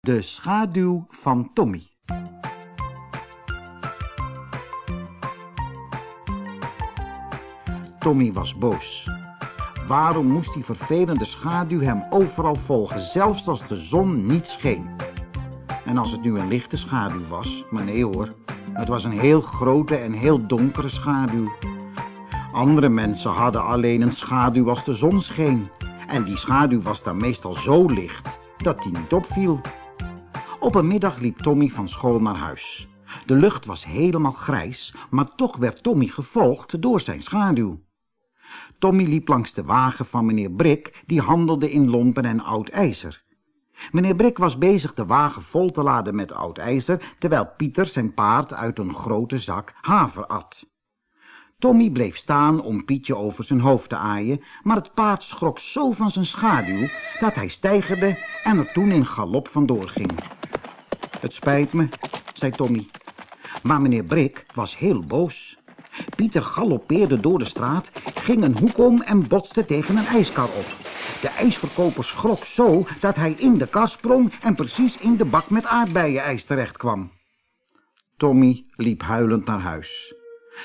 De schaduw van Tommy. Tommy was boos. Waarom moest die vervelende schaduw hem overal volgen, zelfs als de zon niet scheen? En als het nu een lichte schaduw was, maar nee hoor, het was een heel grote en heel donkere schaduw. Andere mensen hadden alleen een schaduw als de zon scheen. En die schaduw was dan meestal zo licht dat die niet opviel. Op een middag liep Tommy van school naar huis. De lucht was helemaal grijs, maar toch werd Tommy gevolgd door zijn schaduw. Tommy liep langs de wagen van meneer Brik, die handelde in lompen en oud ijzer. Meneer Brik was bezig de wagen vol te laden met oud ijzer, terwijl Pieter zijn paard uit een grote zak haver at. Tommy bleef staan om Pietje over zijn hoofd te aaien, maar het paard schrok zo van zijn schaduw dat hij stijgerde en er toen in galop vandoor ging. Het spijt me, zei Tommy. Maar meneer Brik was heel boos. Pieter galoppeerde door de straat, ging een hoek om en botste tegen een ijskar op. De ijsverkoper schrok zo dat hij in de kar sprong en precies in de bak met aardbeienijs terecht kwam. Tommy liep huilend naar huis.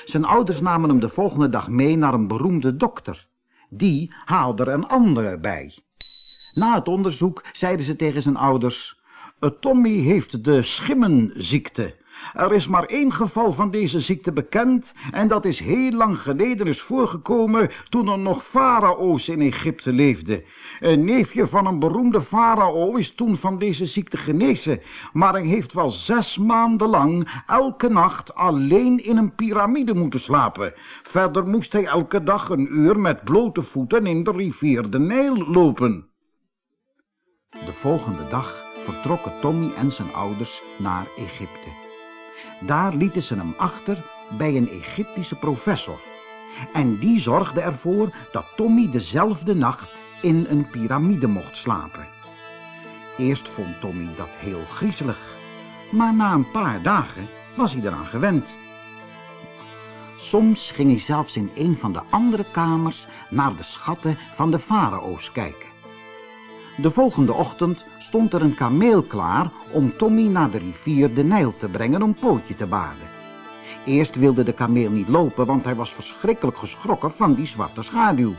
Zijn ouders namen hem de volgende dag mee naar een beroemde dokter. Die haalde er een andere bij. Na het onderzoek zeiden ze tegen zijn ouders... Tommy heeft de schimmenziekte. Er is maar één geval van deze ziekte bekend en dat is heel lang geleden is voorgekomen toen er nog farao's in Egypte leefden. Een neefje van een beroemde farao is toen van deze ziekte genezen, maar hij heeft wel zes maanden lang elke nacht alleen in een piramide moeten slapen. Verder moest hij elke dag een uur met blote voeten in de rivier de Nijl lopen. De volgende dag vertrokken Tommy en zijn ouders naar Egypte. Daar lieten ze hem achter bij een Egyptische professor. En die zorgde ervoor dat Tommy dezelfde nacht in een piramide mocht slapen. Eerst vond Tommy dat heel griezelig, maar na een paar dagen was hij eraan gewend. Soms ging hij zelfs in een van de andere kamers naar de schatten van de farao's kijken. De volgende ochtend stond er een kameel klaar om Tommy naar de rivier de Nijl te brengen om pootje te baden. Eerst wilde de kameel niet lopen, want hij was verschrikkelijk geschrokken van die zwarte schaduw.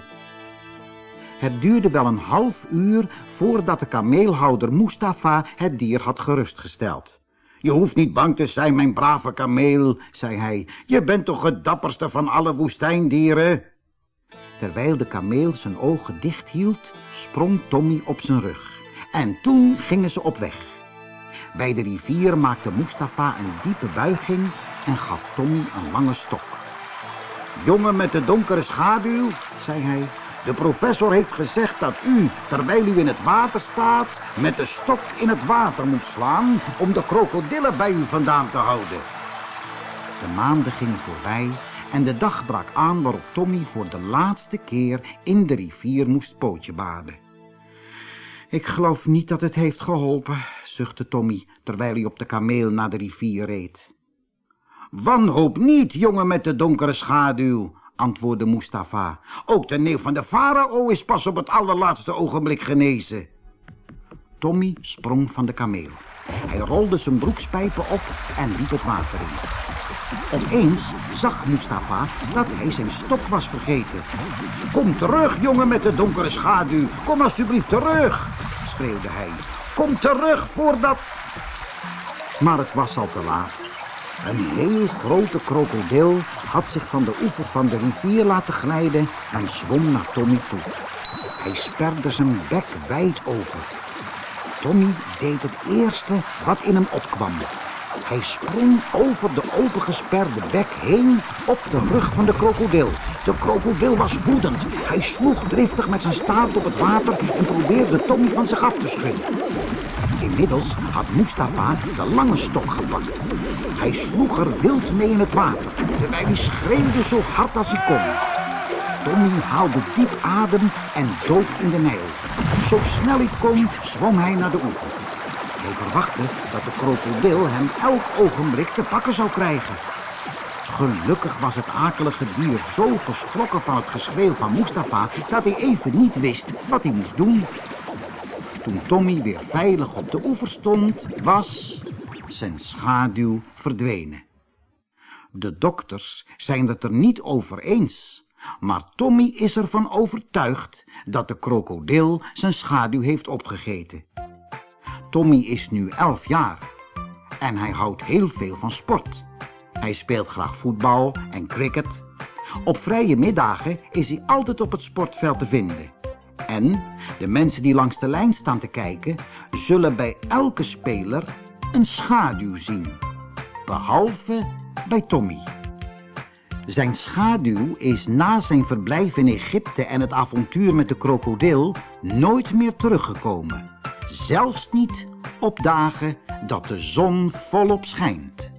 Het duurde wel een half uur voordat de kameelhouder Mustafa het dier had gerustgesteld. Je hoeft niet bang te zijn, mijn brave kameel, zei hij. Je bent toch het dapperste van alle woestijndieren? Terwijl de kameel zijn ogen dicht hield, sprong Tommy op zijn rug. En toen gingen ze op weg. Bij de rivier maakte Mustafa een diepe buiging en gaf Tommy een lange stok. Jongen met de donkere schaduw, zei hij, de professor heeft gezegd dat u, terwijl u in het water staat, met de stok in het water moet slaan om de krokodillen bij u vandaan te houden. De maanden gingen voorbij en de dag brak aan waarop Tommy voor de laatste keer in de rivier moest pootje baden. Ik geloof niet dat het heeft geholpen, zuchtte Tommy, terwijl hij op de kameel naar de rivier reed. Wanhoop niet, jongen met de donkere schaduw, antwoordde Mustafa. Ook de neef van de farao is pas op het allerlaatste ogenblik genezen. Tommy sprong van de kameel. Hij rolde zijn broekspijpen op en liep het water in. Opeens zag Mustafa dat hij zijn stok was vergeten. Kom terug, jongen met de donkere schaduw. Kom alstublieft terug, schreeuwde hij. Kom terug voordat... Maar het was al te laat. Een heel grote krokodil had zich van de oever van de rivier laten glijden en zwom naar Tommy toe. Hij sperde zijn bek wijd open. Tommy deed het eerste wat in hem opkwam. Hij sprong over de opengesperde bek heen op de rug van de krokodil. De krokodil was woedend. Hij sloeg driftig met zijn staart op het water en probeerde Tommy van zich af te schudden. Inmiddels had Mustafa de lange stok gepakt. Hij sloeg er wild mee in het water, terwijl hij schreeuwde zo hard als hij kon. Tommy haalde diep adem en dook in de Nijl. Zo snel hij kon, zwom hij naar de oever. Hij verwachtte dat de krokodil hem elk ogenblik te pakken zou krijgen. Gelukkig was het akelige dier zo geschrokken van het geschreeuw van Mustafa dat hij even niet wist wat hij moest doen. toen Tommy weer veilig op de oever stond, was zijn schaduw verdwenen. De dokters zijn het er niet over eens, maar Tommy is ervan overtuigd dat de krokodil zijn schaduw heeft opgegeten. Tommy is nu elf jaar en hij houdt heel veel van sport. Hij speelt graag voetbal en cricket. Op vrije middagen is hij altijd op het sportveld te vinden. En de mensen die langs de lijn staan te kijken, zullen bij elke speler een schaduw zien. Behalve bij Tommy. Zijn schaduw is na zijn verblijf in Egypte en het avontuur met de krokodil nooit meer teruggekomen. Zelfs niet op dagen dat de zon volop schijnt.